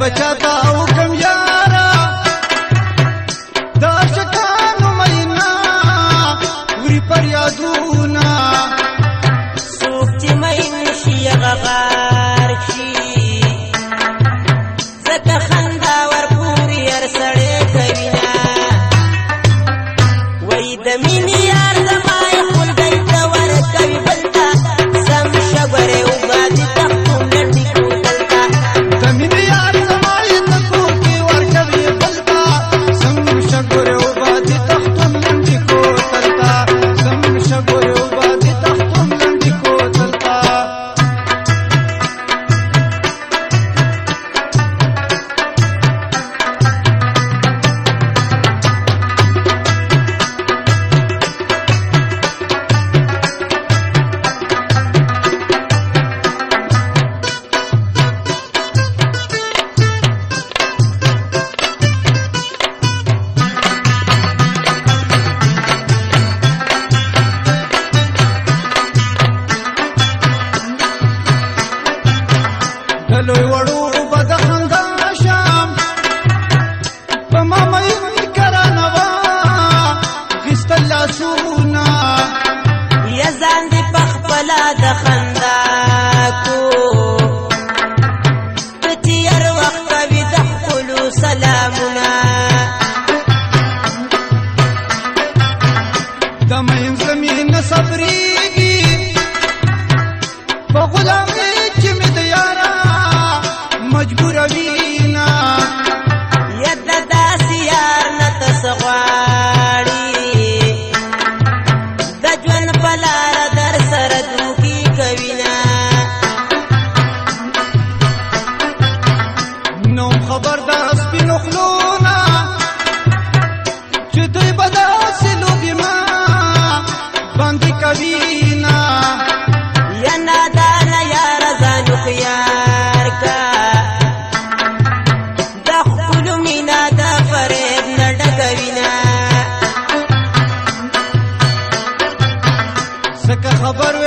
बचाता हूँ। Jafar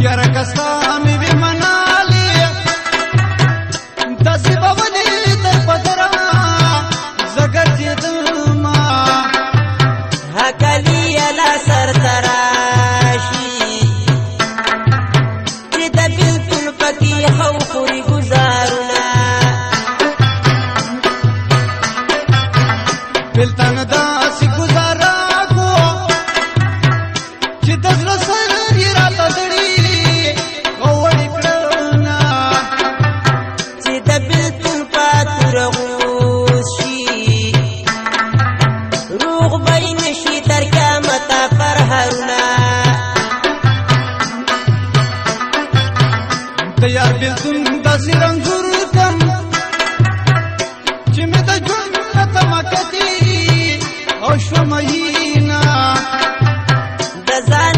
Yara Kasta المدينة د ځان